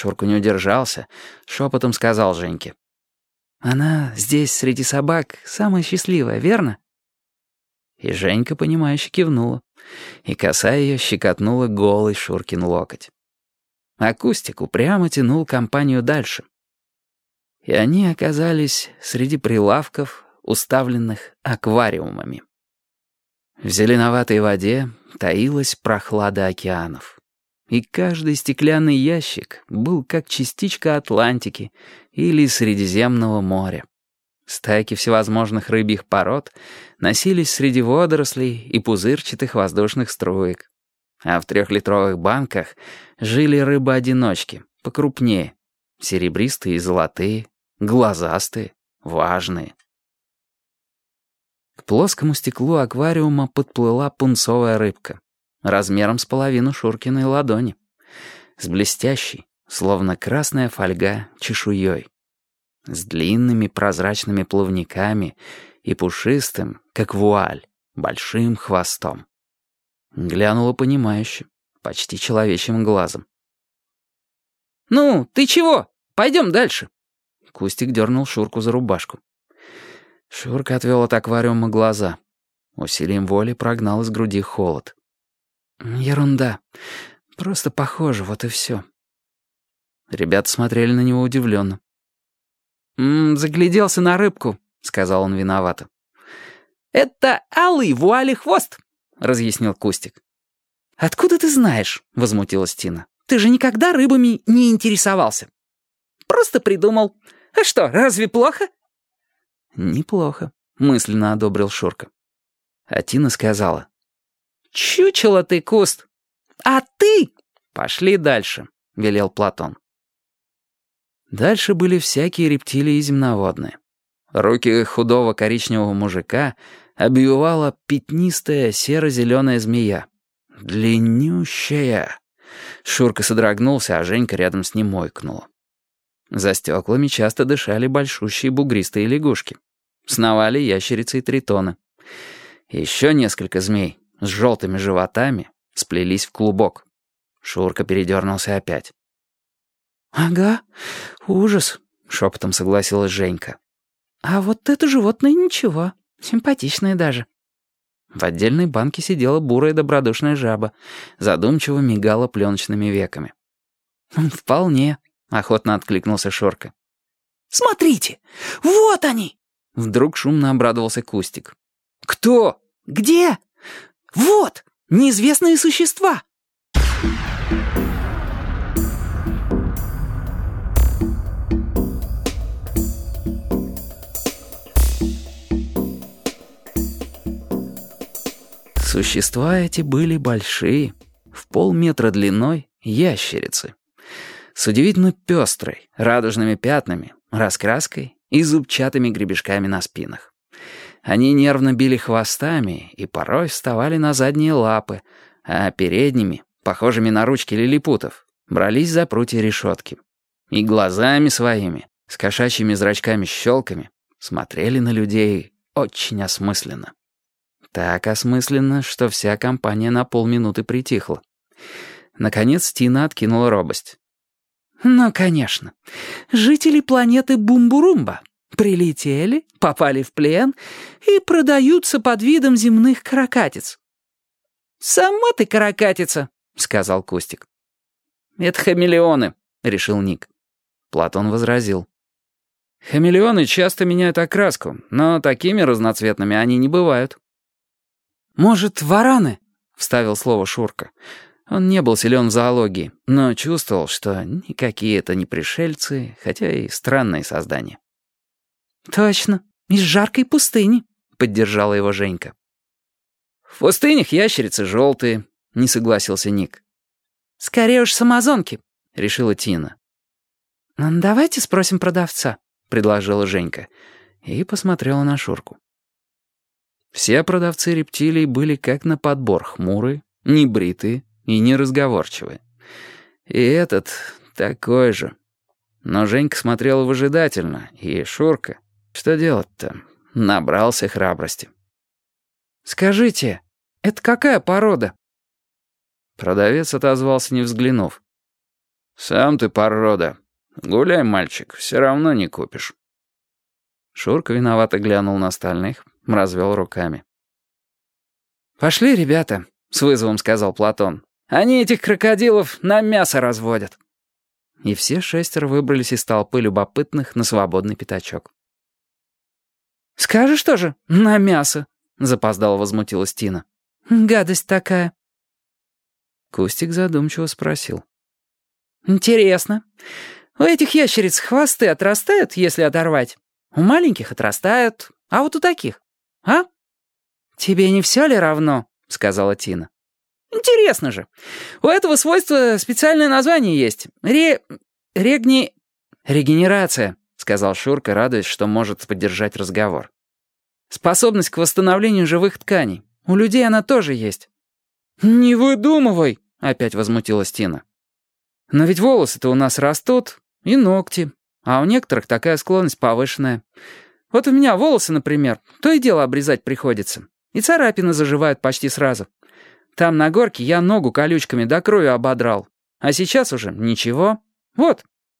Шурка не удержался, шепотом сказал Женьке. «Она здесь, среди собак, самая счастливая, верно?» И Женька, понимающе кивнула, и коса ее щекотнула голый Шуркин локоть. Акустик упрямо тянул компанию дальше. И они оказались среди прилавков, уставленных аквариумами. В зеленоватой воде таилась прохлада океанов. И каждый стеклянный ящик был как частичка Атлантики или Средиземного моря. Стайки всевозможных рыбьих пород носились среди водорослей и пузырчатых воздушных струек. А в трехлитровых банках жили рыбы-одиночки, покрупнее, серебристые и золотые, глазастые, важные. К плоскому стеклу аквариума подплыла пунцовая рыбка, размером с половину Шуркиной ладони, с блестящей, словно красная фольга, чешуей, с длинными прозрачными плавниками и пушистым, как вуаль, большим хвостом. Глянула понимающе, почти человечьим глазом. «Ну, ты чего? Пойдем дальше». Кустик дернул Шурку за рубашку. Шурка отвел от аквариума глаза. Усилием воли прогнал из груди холод. «Ерунда. Просто похоже, вот и все». Ребята смотрели на него удивленно. «М -м, «Загляделся на рыбку», — сказал он виновато. «Это алый вуали хвост», — разъяснил Кустик. «Откуда ты знаешь?» — возмутилась Тина. «Ты же никогда рыбами не интересовался». «Просто придумал. А что, разве плохо?» «Неплохо», — мысленно одобрил Шурка. А Тина сказала. «Чучело ты, куст! А ты...» «Пошли дальше», — велел Платон. Дальше были всякие рептилии земноводные. Руки худого коричневого мужика обвивала пятнистая серо-зеленая змея. Длиннющая. Шурка содрогнулся, а Женька рядом с ним мойкнула. За стеклами часто дышали большущие бугристые лягушки. Сновали ящерицы и тритоны. Еще несколько змей с желтыми животами сплелись в клубок. Шурка передернулся опять. «Ага, ужас», — шепотом согласилась Женька. «А вот это животное ничего, симпатичное даже». В отдельной банке сидела бурая добродушная жаба, задумчиво мигала пленочными веками. «Вполне», — охотно откликнулся Шорка. «Смотрите! Вот они!» Вдруг шумно обрадовался Кустик. «Кто? Где? Вот! Неизвестные существа!» Существа эти были большие, в полметра длиной, ящерицы с удивительно пестрой, радужными пятнами, раскраской и зубчатыми гребешками на спинах. Они нервно били хвостами и порой вставали на задние лапы, а передними, похожими на ручки лилипутов, брались за прутья решетки. И глазами своими, с кошачьими зрачками-щелками, смотрели на людей очень осмысленно. Так осмысленно, что вся компания на полминуты притихла. Наконец Тина откинула робость. Ну, конечно. Жители планеты Бумбурумба прилетели, попали в плен и продаются под видом земных каракатиц. «Сама ты каракатица», — сказал Кустик. «Это хамелеоны», — решил Ник. Платон возразил. «Хамелеоны часто меняют окраску, но такими разноцветными они не бывают». «Может, вараны?» — вставил слово Шурка. Он не был силен в зоологии, но чувствовал, что никакие это не пришельцы, хотя и странные создания. «Точно, из жаркой пустыни», — поддержала его Женька. «В пустынях ящерицы желтые», — не согласился Ник. «Скорее уж с Амазонки», — решила Тина. «Давайте спросим продавца», — предложила Женька и посмотрела на Шурку. Все продавцы рептилий были как на подбор хмурые, небритые, и неразговорчивые. И этот такой же. Но Женька смотрела выжидательно, и Шурка, что делать-то, набрался храбрости. «Скажите, это какая порода?» Продавец отозвался, не взглянув. «Сам ты порода. Гуляй, мальчик, все равно не купишь». Шурка виновато глянул на остальных, развел руками. «Пошли, ребята», — с вызовом сказал Платон. «Они этих крокодилов на мясо разводят». И все шестеро выбрались из толпы любопытных на свободный пятачок. «Скажешь тоже, на мясо», — запоздало возмутилась Тина. «Гадость такая». Кустик задумчиво спросил. «Интересно. У этих ящериц хвосты отрастают, если оторвать? У маленьких отрастают, а вот у таких? А?» «Тебе не все ли равно?» — сказала Тина. «Интересно же. У этого свойства специальное название есть. Ре... регни... регенерация», — сказал Шурка, радуясь, что может поддержать разговор. «Способность к восстановлению живых тканей. У людей она тоже есть». «Не выдумывай», — опять возмутилась Тина. Но ведь волосы-то у нас растут, и ногти. А у некоторых такая склонность повышенная. Вот у меня волосы, например, то и дело обрезать приходится. И царапины заживают почти сразу. Там на горке я ногу колючками до крови ободрал. А сейчас уже ничего. Вот,